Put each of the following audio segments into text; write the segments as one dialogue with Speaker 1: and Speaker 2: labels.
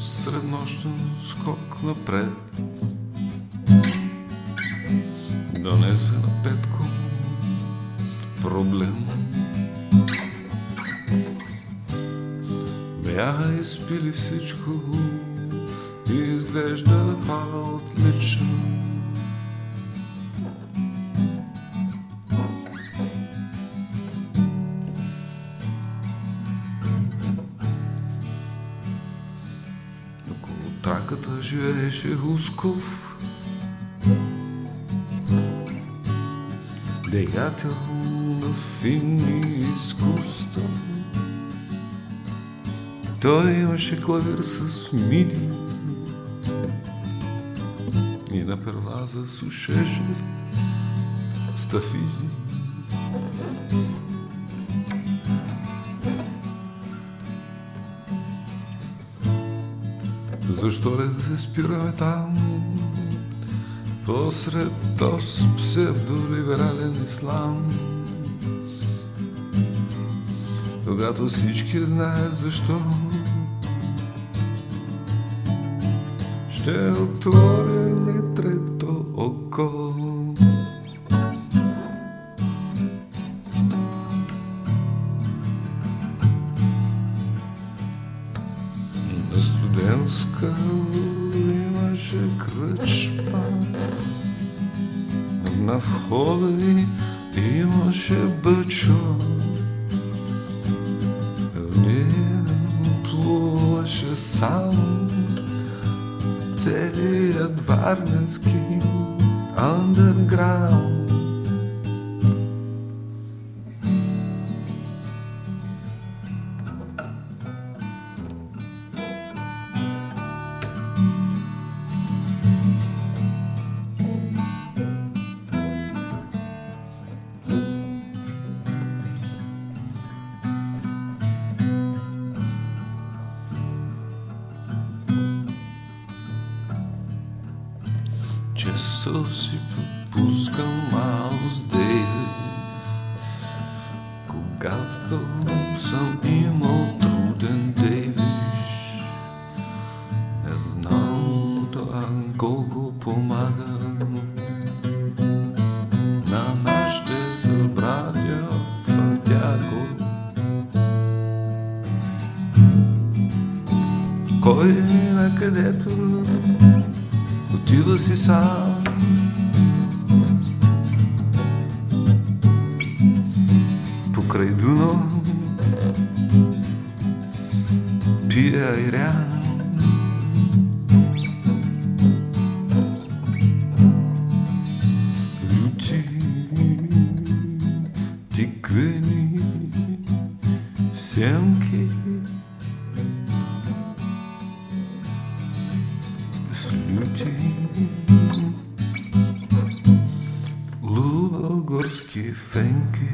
Speaker 1: среднощен скок напред. Донесе на Петко проблем. Бяха изпили всичко и изглежда отлично. Около траката живееше Хусков, деятел на финни изкуства. Той имаше клавир с миди и на перваза сушеше стафиди. Защо ли да се спираме там? Посред този псевдолиберален ислам Когато всички знаят защо Ще отворя студентска имаше кръчма. На входа й имаше бъчо. Нея плуваше сам Целият варненски андерграунд Често си пропускам Маус Дейвис Когато съм имал труден Дейвиш Не знам това колко помага На нашите Кой на където o que você sabe. por creído não Pokraiduno Piairá Luti sem que. Лубогорски фенки.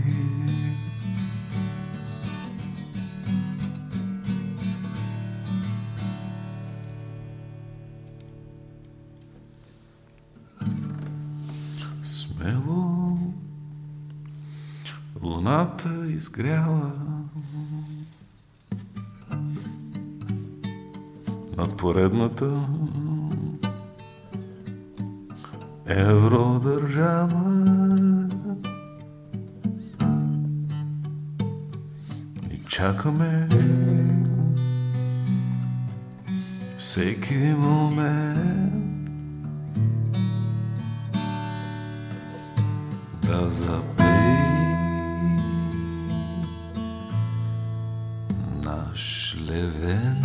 Speaker 1: Смело. Луната изгряла. Над поредната евродържава и чакаме всеки момент да запей наш левен.